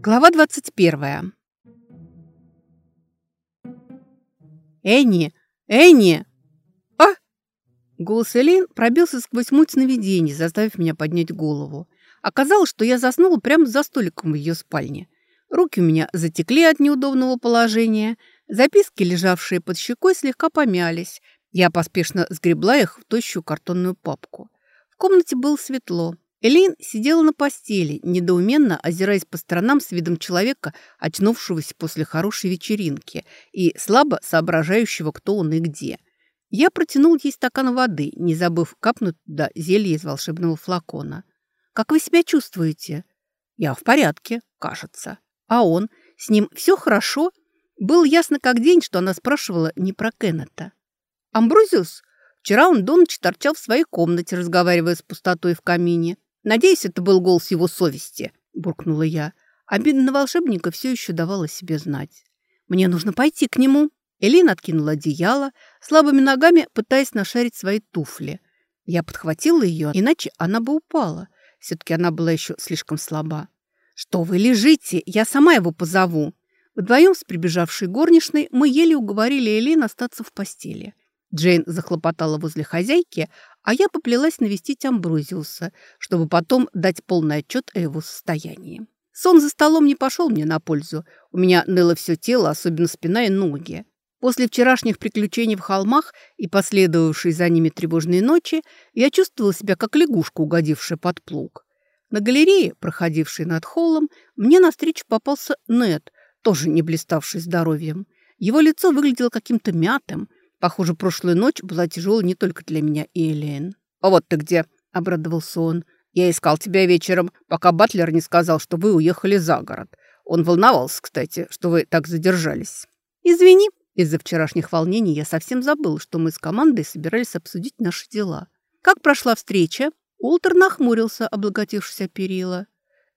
Глава 21. «Энни! Энни!» «А!» Голос Элейн пробился сквозь муть сновидений, заставив меня поднять голову. Оказалось, что я заснула прямо за столиком в ее спальне. Руки у меня затекли от неудобного положения. Записки, лежавшие под щекой, слегка помялись. Я поспешно сгребла их в тощую картонную папку. В комнате было светло. Элин сидела на постели, недоуменно озираясь по сторонам с видом человека, очнувшегося после хорошей вечеринки и слабо соображающего, кто он и где. Я протянул ей стакан воды, не забыв капнуть туда зелье из волшебного флакона. «Как вы себя чувствуете?» «Я в порядке, кажется. А он? С ним все хорошо?» Было ясно как день, что она спрашивала не про Кеннета. «Амбрузиус?» Вчера он до ночи торчал в своей комнате, разговаривая с пустотой в камине. «Надеюсь, это был голос его совести», – буркнула я. Обида на волшебника все еще давала себе знать. «Мне нужно пойти к нему». Элина откинула одеяло, слабыми ногами пытаясь нашарить свои туфли. Я подхватила ее, иначе она бы упала. Все-таки она была еще слишком слаба. «Что вы лежите? Я сама его позову». Вдвоем с прибежавшей горничной мы еле уговорили Элин остаться в постели. Джейн захлопотала возле хозяйки, а я поплелась навестить Амброзиуса, чтобы потом дать полный отчет о его состоянии. Сон за столом не пошел мне на пользу. У меня ныло все тело, особенно спина и ноги. После вчерашних приключений в холмах и последовавшей за ними тревожной ночи я чувствовала себя как лягушка, угодившая под плуг. На галерее, проходившей над холлом, мне навстречу попался Нед, тоже не блиставший здоровьем. Его лицо выглядело каким-то мятым, Похоже, прошлая ночь была тяжелой не только для меня и Элейн. «А вот ты где!» – обрадовался он. «Я искал тебя вечером, пока Батлер не сказал, что вы уехали за город. Он волновался, кстати, что вы так задержались». «Извини, из-за вчерашних волнений я совсем забыл, что мы с командой собирались обсудить наши дела. Как прошла встреча?» Ултер нахмурился, облокотившись о перила.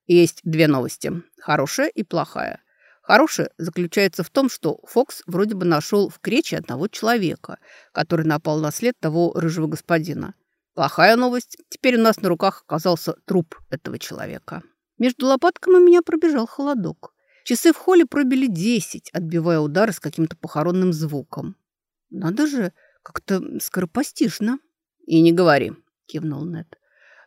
«Есть две новости. Хорошая и плохая. Хорошее заключается в том, что Фокс вроде бы нашел в крече одного человека, который напал на след того рыжего господина. Плохая новость. Теперь у нас на руках оказался труп этого человека. Между лопатками меня пробежал холодок. Часы в холле пробили десять, отбивая удары с каким-то похоронным звуком. Надо же, как-то скоропостижно. И не говори, кивнул Нед.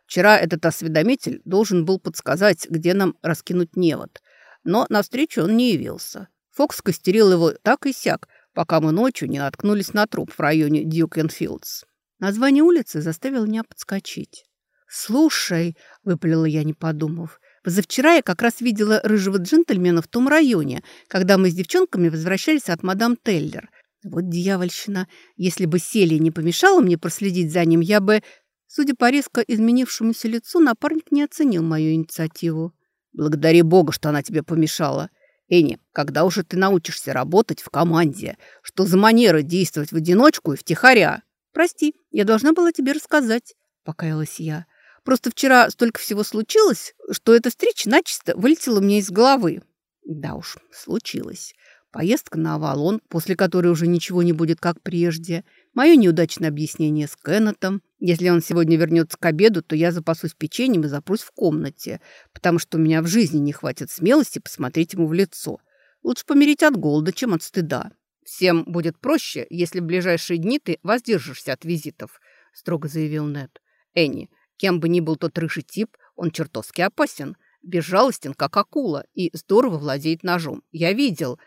Вчера этот осведомитель должен был подсказать, где нам раскинуть невод – но навстречу он не явился. Фокс костерил его так и сяк, пока мы ночью не наткнулись на труп в районе Дьюкенфилдс. Название улицы заставило меня подскочить. «Слушай», — выпалила я, не подумав, «позавчера я как раз видела рыжего джентльмена в том районе, когда мы с девчонками возвращались от мадам Теллер. Вот дьявольщина. Если бы Селия не помешала мне проследить за ним, я бы...» Судя по резко изменившемуся лицу, напарник не оценил мою инициативу. Благодари Бога, что она тебе помешала. Эни, когда уже ты научишься работать в команде? Что за манера действовать в одиночку и втихаря? Прости, я должна была тебе рассказать, покаялась я. Просто вчера столько всего случилось, что эта встреча начисто вылетела мне из головы. Да уж, случилось. Поездка на Авалон, после которой уже ничего не будет как прежде. Мое неудачное объяснение с Кеннетом. Если он сегодня вернется к обеду, то я запасусь печеньем и запрусь в комнате, потому что у меня в жизни не хватит смелости посмотреть ему в лицо. Лучше помереть от голода, чем от стыда. Всем будет проще, если в ближайшие дни ты воздержишься от визитов, строго заявил Нед. Энни, кем бы ни был тот рыжий тип, он чертовски опасен, безжалостен, как акула, и здорово владеет ножом. Я видел,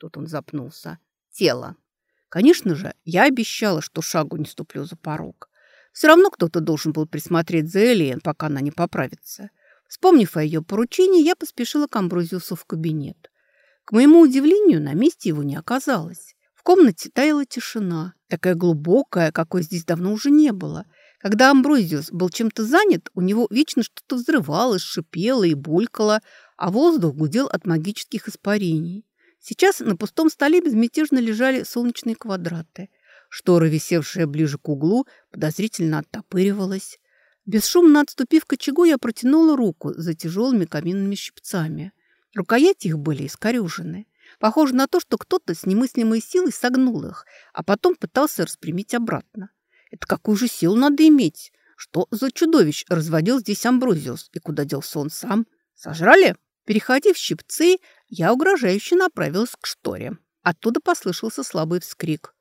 Тут он запнулся. Тело. Конечно же, я обещала, что шагу не ступлю за порог. Все равно кто-то должен был присмотреть за Элиен, пока она не поправится. Вспомнив о ее поручении, я поспешила к Амброзиусу в кабинет. К моему удивлению, на месте его не оказалось. В комнате таяла тишина, такая глубокая, какой здесь давно уже не было. Когда Амброзиус был чем-то занят, у него вечно что-то взрывалось, шипело и булькало, а воздух гудел от магических испарений. Сейчас на пустом столе безмятежно лежали солнечные квадраты. Штора, висевшая ближе к углу, подозрительно оттопыривалась. Бесшумно отступив к очагу, я протянула руку за тяжелыми каминными щипцами. Рукояти их были искорюжены. Похоже на то, что кто-то с немыслимой силой согнул их, а потом пытался распрямить обратно. Это какую же силу надо иметь? Что за чудовищ разводил здесь Амброзиус? И куда делся он сам? Сожрали? Переходив щипцы, я угрожающе направилась к шторе. Оттуда послышался слабый вскрик.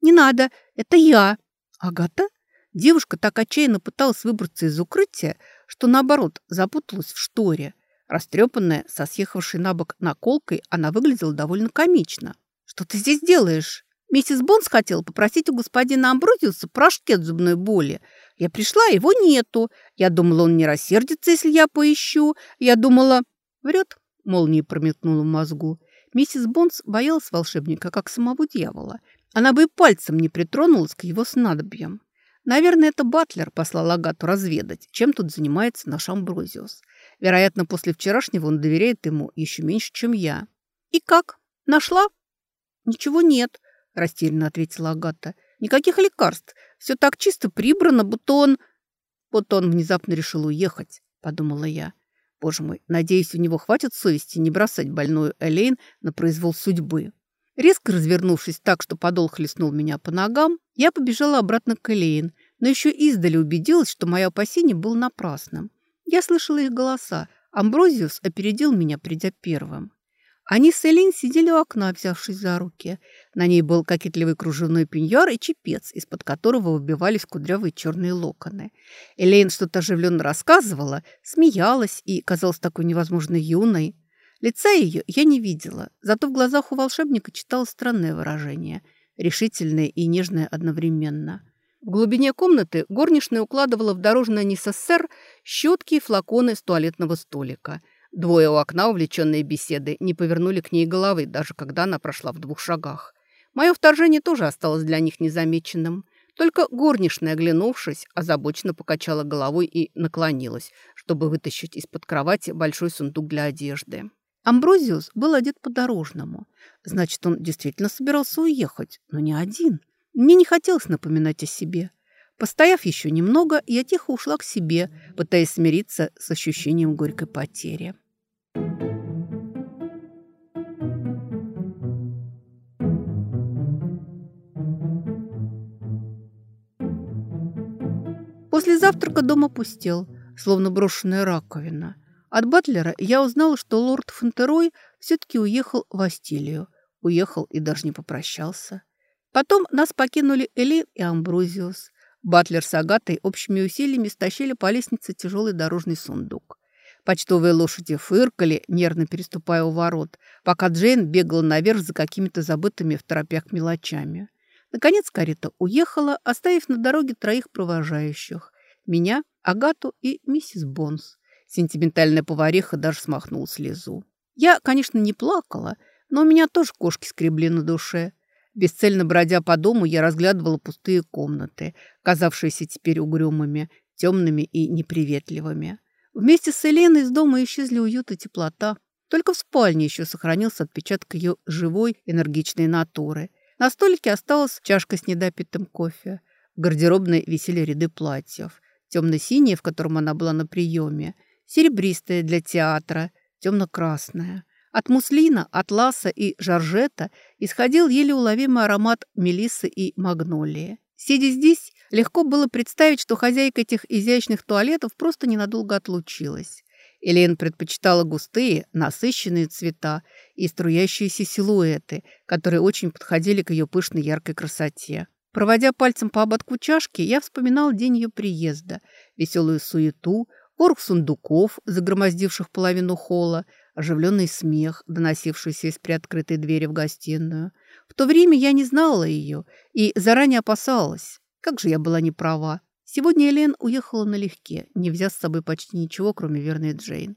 «Не надо, это я!» «Агата?» Девушка так отчаянно пыталась выбраться из укрытия, что, наоборот, запуталась в шторе. Растрепанная, со съехавшей на бок наколкой, она выглядела довольно комично. «Что ты здесь делаешь?» Миссис Бонс хотела попросить у господина Амброзиуса порошки от зубной боли. Я пришла, его нету. Я думала, он не рассердится, если я поищу. Я думала... Врет, молнией промелькнула в мозгу. Миссис Бонс боялась волшебника, как самого дьявола. Она бы и пальцем не притронулась к его снадобьям. Наверное, это Батлер послал Агату разведать, чем тут занимается наш Амброзиус. Вероятно, после вчерашнего он доверяет ему еще меньше, чем я. «И как? Нашла?» «Ничего нет», – растерянно ответила Агата. «Никаких лекарств. Все так чисто прибрано, будто он...» «Будто он внезапно решил уехать», – подумала я. Боже мой, надеюсь, у него хватит совести не бросать больную Элейн на произвол судьбы. Резко развернувшись так, что подол хлестнул меня по ногам, я побежала обратно к Элейн, но еще издали убедилась, что мое опасение было напрасным. Я слышала их голоса. Амброзиус опередил меня, придя первым. Они с Элин сидели у окна, взявшись за руки. На ней был кокетливый кружевной пеньюар и чепец, из-под которого выбивались кудрявые черные локоны. Элейн что-то оживленно рассказывала, смеялась и казалась такой невозможно юной. Лица ее я не видела, зато в глазах у волшебника читалось странное выражение, решительное и нежное одновременно. В глубине комнаты горничная укладывала в дорожное НССР щетки и флаконы с туалетного столика – Двое у окна, увлеченные беседой, не повернули к ней головы, даже когда она прошла в двух шагах. Мое вторжение тоже осталось для них незамеченным. Только горничная, оглянувшись, озабоченно покачала головой и наклонилась, чтобы вытащить из-под кровати большой сундук для одежды. Амброзиус был одет по-дорожному. Значит, он действительно собирался уехать, но не один. Мне не хотелось напоминать о себе. Постояв еще немного, я тихо ушла к себе, пытаясь смириться с ощущением горькой потери. После завтрака дом опустел, словно брошенная раковина. От Батлера я узнала, что лорд Фонтерой все-таки уехал в Астилию. Уехал и даже не попрощался. Потом нас покинули Элин и Амброзиус. Батлер с Агатой общими усилиями стащили по лестнице тяжелый дорожный сундук. Почтовые лошади фыркали, нервно переступая у ворот, пока Джейн бегала наверх за какими-то забытыми в торопях мелочами. Наконец карета уехала, оставив на дороге троих провожающих. Меня, Агату и миссис Бонс. Сентиментальная повариха даже смахнула слезу. Я, конечно, не плакала, но у меня тоже кошки скребли на душе. Бесцельно бродя по дому, я разглядывала пустые комнаты, казавшиеся теперь угрюмыми, темными и неприветливыми. Вместе с Еленой из дома исчезли уют и теплота. Только в спальне еще сохранился отпечаток ее живой, энергичной натуры. На столике осталась чашка с недопитым кофе. В гардеробной висели ряды платьев. Темно-синее, в котором она была на приеме. Серебристое для театра, темно-красное. От муслина, атласа и жаржета исходил еле уловимый аромат мелиссы и магнолии. Сидя здесь, легко было представить, что хозяйка этих изящных туалетов просто ненадолго отлучилась. Элен предпочитала густые, насыщенные цвета и струящиеся силуэты, которые очень подходили к ее пышной яркой красоте. Проводя пальцем по ободку чашки, я вспоминал день ее приезда, веселую суету, ворох сундуков, загромоздивших половину холла, оживленный смех, доносившийся из приоткрытой двери в гостиную. В то время я не знала ее и заранее опасалась. Как же я была не права. Сегодня Элен уехала налегке, не взяв с собой почти ничего, кроме верной Джейн.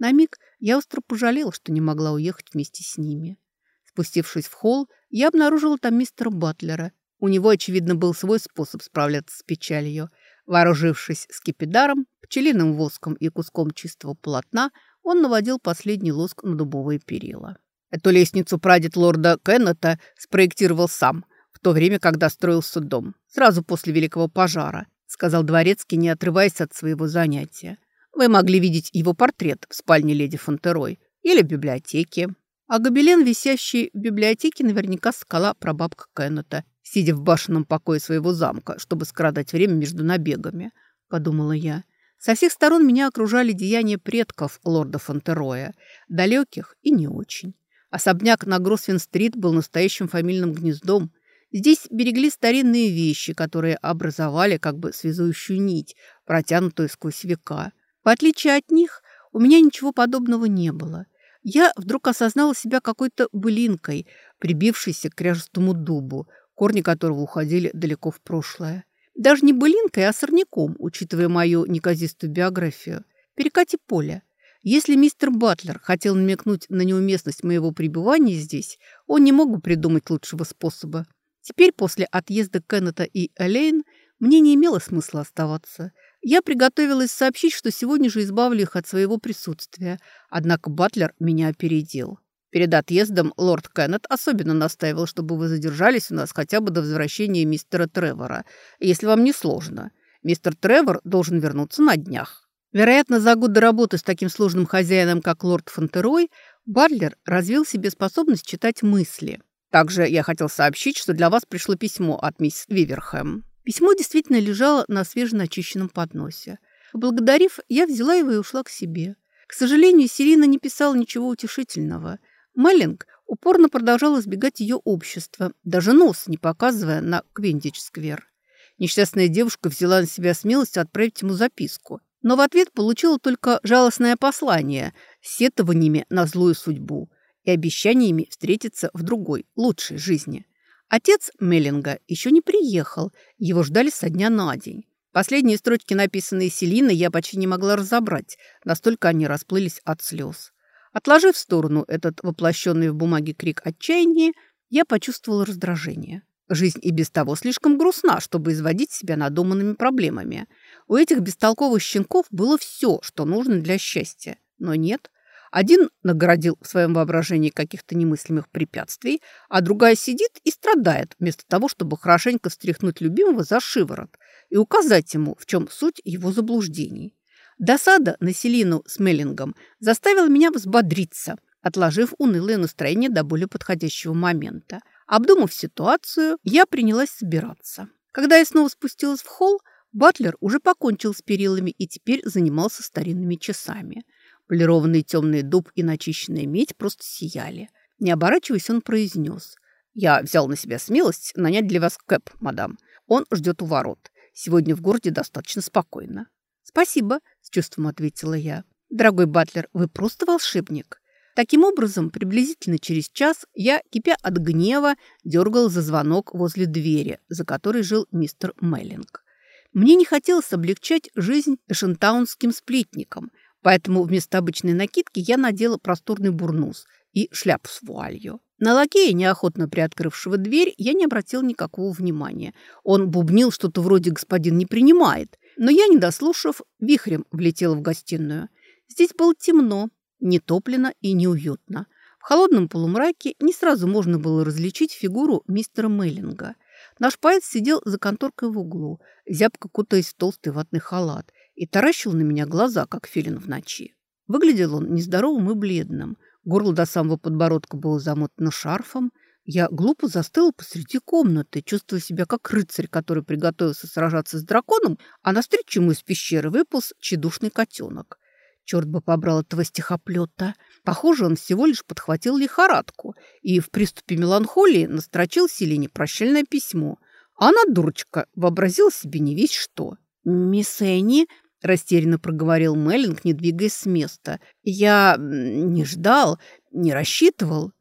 На миг я остро пожалела, что не могла уехать вместе с ними. Спустившись в холл, я обнаружила там мистера Батлера. У него, очевидно, был свой способ справляться с печалью. Вооружившись скипидаром, пчелиным воском и куском чистого полотна, он наводил последний лоск на дубовые перила. Эту лестницу прадед лорда Кеннета спроектировал сам, в то время, когда строился дом, сразу после Великого пожара. Сказал Дворецкий, не отрываясь от своего занятия. «Вы могли видеть его портрет в спальне леди Фонтерой или в библиотеке. А гобелен, висящий в библиотеке, наверняка скала прабабка Кеннета, сидя в башенном покое своего замка, чтобы скрадать время между набегами», – подумала я. Со всех сторон меня окружали деяния предков лорда Фонтероя, далеких и не очень. Особняк на Гросвин-стрит был настоящим фамильным гнездом. Здесь берегли старинные вещи, которые образовали как бы связующую нить, протянутую сквозь века. В отличие от них, у меня ничего подобного не было. Я вдруг осознала себя какой-то былинкой, прибившейся к кряжестому дубу, корни которого уходили далеко в прошлое. Даже не былинкой, а сорняком, учитывая мою неказистую биографию. Перекати поле. Если мистер Батлер хотел намекнуть на неуместность моего пребывания здесь, он не мог бы придумать лучшего способа. Теперь, после отъезда Кеннета и Элейн, мне не имело смысла оставаться. Я приготовилась сообщить, что сегодня же избавлю их от своего присутствия. Однако Батлер меня опередил. Перед отъездом лорд Кеннет особенно настаивал, чтобы вы задержались у нас хотя бы до возвращения мистера Тревора, если вам не сложно. Мистер Тревор должен вернуться на днях. Вероятно, за год работы с таким сложным хозяином, как лорд Фонтерой, Батлер развил себе способность читать мысли. Также я хотел сообщить, что для вас пришло письмо от мисс Виверхэм. Письмо действительно лежало на свеженачищенном подносе. Поблагодарив, я взяла его и ушла к себе. К сожалению, Сирина не писала ничего утешительного. Меллинг упорно продолжал избегать ее общества, даже нос не показывая на Квендич-сквер. Несчастная девушка взяла на себя смелость отправить ему записку – но в ответ получила только жалостное послание с сетованиями на злую судьбу и обещаниями встретиться в другой, лучшей жизни. Отец Меллинга еще не приехал, его ждали со дня на день. Последние строчки, написанные Селиной, я почти не могла разобрать, настолько они расплылись от слез. Отложив в сторону этот воплощенный в бумаге крик отчаяния, я почувствовала раздражение. Жизнь и без того слишком грустна, чтобы изводить себя надуманными проблемами. У этих бестолковых щенков было все, что нужно для счастья. Но нет. Один наградил в своем воображении каких-то немыслимых препятствий, а другая сидит и страдает, вместо того, чтобы хорошенько встряхнуть любимого за шиворот и указать ему, в чем суть его заблуждений. Досада на Селину с Меллингом заставила меня взбодриться, отложив унылое настроение до более подходящего момента – Обдумав ситуацию, я принялась собираться. Когда я снова спустилась в холл, Батлер уже покончил с перилами и теперь занимался старинными часами. Полированный темный дуб и начищенная медь просто сияли. Не оборачиваясь, он произнес. «Я взял на себя смелость нанять для вас кэп, мадам. Он ждет у ворот. Сегодня в городе достаточно спокойно». «Спасибо», – с чувством ответила я. «Дорогой Батлер, вы просто волшебник». Таким образом, приблизительно через час я, кипя от гнева, дергал за звонок возле двери, за которой жил мистер Меллинг. Мне не хотелось облегчать жизнь эшентаунским сплетникам, поэтому вместо обычной накидки я надела просторный бурнус и шляпу с вуалью. На лакея, неохотно приоткрывшего дверь, я не обратил никакого внимания. Он бубнил что-то вроде «господин не принимает», но я, не дослушав, вихрем влетела в гостиную. Здесь было темно, нетоплено и неуютно. В холодном полумраке не сразу можно было различить фигуру мистера Меллинга. Наш поэт сидел за конторкой в углу, зябко кутаясь в толстый ватный халат, и таращил на меня глаза, как филин в ночи. Выглядел он нездоровым и бледным. Горло до самого подбородка было замотано шарфом. Я глупо застыла посреди комнаты, чувствуя себя как рыцарь, который приготовился сражаться с драконом, а навстречу ему из пещеры выполз чедушный котенок. Черт бы побрал этого стихоплета. Похоже, он всего лишь подхватил лихорадку и в приступе меланхолии настрочил Селине прощальное письмо. Она, дурочка, вообразила себе не весь что. «Мисс Энни», – растерянно проговорил Меллинг, не двигаясь с места, – «я не ждал, не рассчитывал».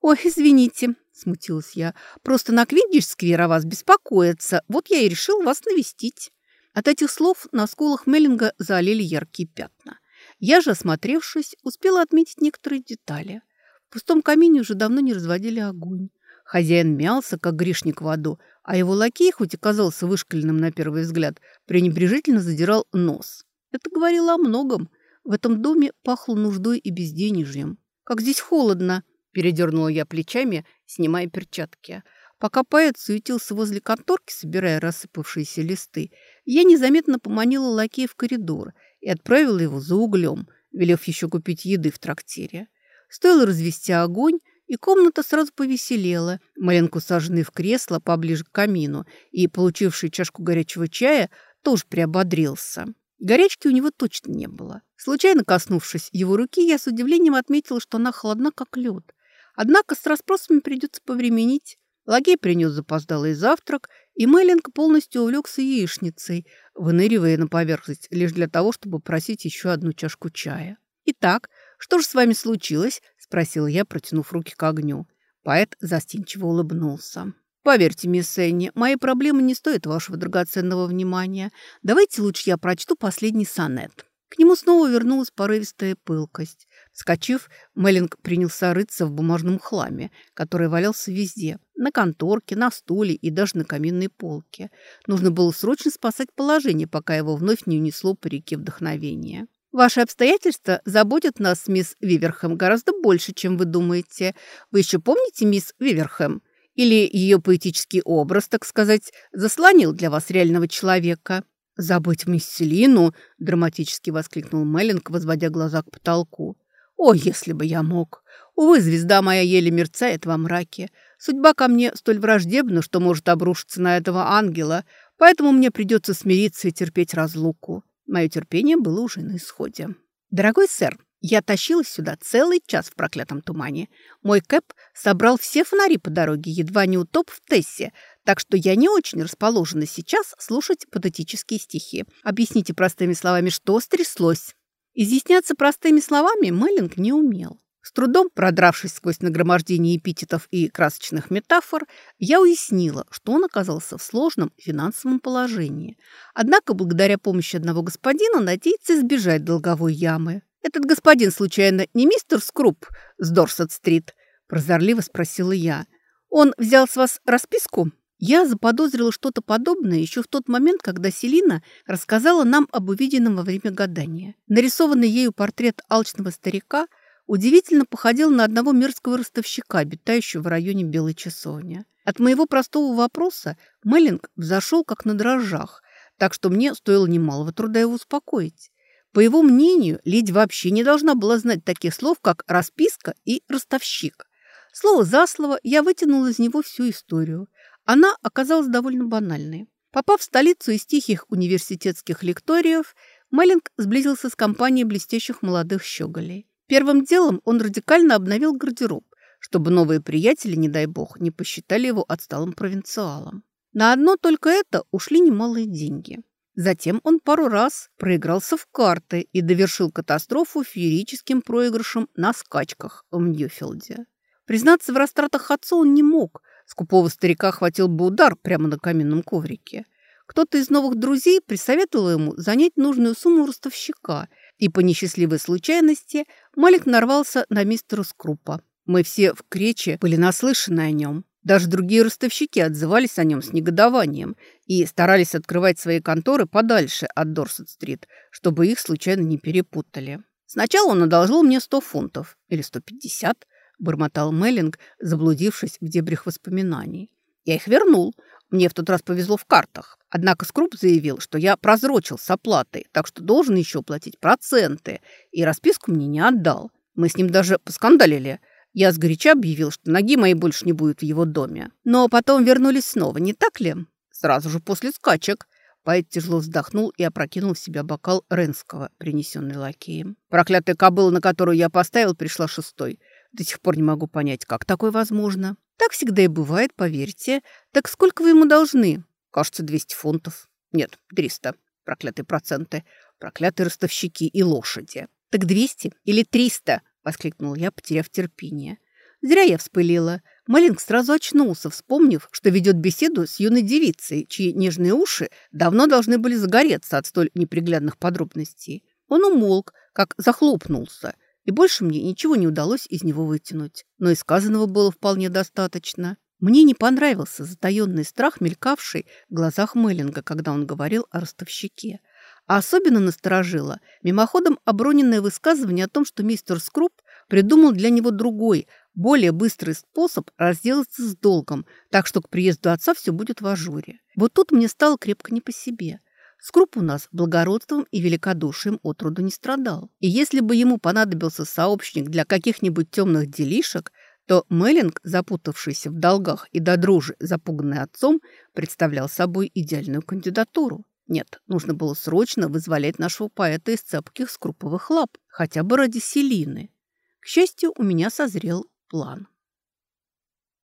«Ой, извините», – смутилась я, – «просто на Квиддиш-сквер о вас беспокоиться, вот я и решил вас навестить». От этих слов на скулах Меллинга залили яркие пятна. Я же, осмотревшись, успела отметить некоторые детали. В пустом камине уже давно не разводили огонь. Хозяин мялся, как грешник в аду, а его лакей, хоть и казался вышкаленным на первый взгляд, пренебрежительно задирал нос. Это говорило о многом. В этом доме пахло нуждой и безденежьем. «Как здесь холодно!» – передернула я плечами, снимая перчатки. Пока поэт суетился возле конторки, собирая рассыпавшиеся листы, я незаметно поманила лакея в коридор и отправила его за углем, велев еще купить еды в трактире. Стоило развести огонь, и комната сразу повеселела. Маленко саженный в кресло поближе к камину и, получивший чашку горячего чая, тоже приободрился. Горячки у него точно не было. Случайно коснувшись его руки, я с удивлением отметила, что она холодна, как лед. Однако с расспросами придется повременить. Лагей принес запоздалый завтрак, и Меллинг полностью увлекся яичницей, выныривая на поверхность лишь для того, чтобы просить еще одну чашку чая. «Итак, что же с вами случилось?» – спросила я, протянув руки к огню. Поэт застенчиво улыбнулся. «Поверьте, мисс Энни, мои проблемы не стоят вашего драгоценного внимания. Давайте лучше я прочту последний сонет». К нему снова вернулась порывистая пылкость. Вскочив, Меллинг принялся рыться в бумажном хламе, который валялся везде. На конторке, на стуле и даже на каминной полке. Нужно было срочно спасать положение, пока его вновь не унесло по реке вдохновения. «Ваши обстоятельства заботят нас, мисс Виверхэм, гораздо больше, чем вы думаете. Вы еще помните мисс Виверхэм? Или ее поэтический образ, так сказать, заслонил для вас реального человека?» «Забыть мисс Селину!» – драматически воскликнул Меллинг, возводя глаза к потолку. О, если бы я мог! Увы, звезда моя еле мерцает во мраке. Судьба ко мне столь враждебна, что может обрушиться на этого ангела, поэтому мне придется смириться и терпеть разлуку. Мое терпение было уже на исходе. Дорогой сэр, я тащилась сюда целый час в проклятом тумане. Мой кэп собрал все фонари по дороге, едва не утоп в Тессе, так что я не очень расположена сейчас слушать патетические стихи. Объясните простыми словами, что стряслось. Изъясняться простыми словами Меллинг не умел. С трудом продравшись сквозь нагромождение эпитетов и красочных метафор, я уяснила, что он оказался в сложном финансовом положении. Однако, благодаря помощи одного господина, надеется избежать долговой ямы. «Этот господин, случайно, не мистер Скруп с Дорсет-стрит?» – прозорливо спросила я. «Он взял с вас расписку?» Я заподозрила что-то подобное еще в тот момент, когда Селина рассказала нам об увиденном во время гадания. Нарисованный ею портрет алчного старика удивительно походил на одного мерзкого ростовщика, обитающего в районе Белой Часовни. От моего простого вопроса Меллинг взошел как на дрожжах, так что мне стоило немалого труда его успокоить. По его мнению, леди вообще не должна была знать таких слов, как «расписка» и «ростовщик». Слово за слово я вытянула из него всю историю – она оказалась довольно банальной. Попав в столицу из тихих университетских лекториев, Меллинг сблизился с компанией блестящих молодых щеголей. Первым делом он радикально обновил гардероб, чтобы новые приятели, не дай бог, не посчитали его отсталым провинциалом. На одно только это ушли немалые деньги. Затем он пару раз проигрался в карты и довершил катастрофу феерическим проигрышем на скачках в Ньюфилде. Признаться в растратах отцу он не мог, Скупого старика хватил бы удар прямо на каменном коврике. Кто-то из новых друзей присоветовал ему занять нужную сумму ростовщика, и по несчастливой случайности Малик нарвался на мистера Скрупа. Мы все в Крече были наслышаны о нем. Даже другие ростовщики отзывались о нем с негодованием и старались открывать свои конторы подальше от Дорсет-стрит, чтобы их случайно не перепутали. Сначала он одолжил мне 100 фунтов или 150, бормотал Меллинг, заблудившись в дебрях воспоминаний. «Я их вернул. Мне в тот раз повезло в картах. Однако Скруп заявил, что я прозрочил с оплатой, так что должен еще платить проценты, и расписку мне не отдал. Мы с ним даже поскандалили. Я сгоряча объявил, что ноги моей больше не будет в его доме. Но потом вернулись снова, не так ли? Сразу же после скачек». Поэт тяжело вздохнул и опрокинул в себя бокал Ренского, принесенный лакеем. Проклятая кобыла, на которую я поставил, пришла шестой. До сих пор не могу понять, как такое возможно. Так всегда и бывает, поверьте. Так сколько вы ему должны? Кажется, 200 фунтов. Нет, 300. Проклятые проценты. Проклятые ростовщики и лошади. Так 200 или 300? Воскликнул я, потеряв терпение. Зря я вспылила. Малинг сразу очнулся, вспомнив, что ведет беседу с юной девицей, чьи нежные уши давно должны были загореться от столь неприглядных подробностей. Он умолк, как захлопнулся, и больше мне ничего не удалось из него вытянуть. Но и сказанного было вполне достаточно. Мне не понравился затаенный страх, мелькавший в глазах Меллинга, когда он говорил о ростовщике. А особенно насторожило мимоходом оброненное высказывание о том, что мистер Скруп придумал для него другой, Более быстрый способ разделаться с долгом, так что к приезду отца все будет в ажуре. Вот тут мне стало крепко не по себе. Скруп у нас благородством и великодушием отроду не страдал. И если бы ему понадобился сообщник для каких-нибудь темных делишек, то Меллинг, запутавшийся в долгах и до дружи запуганный отцом, представлял собой идеальную кандидатуру. Нет, нужно было срочно вызволять нашего поэта из цепких скруповых лап, хотя бы ради Селины. К счастью, у меня созрел план.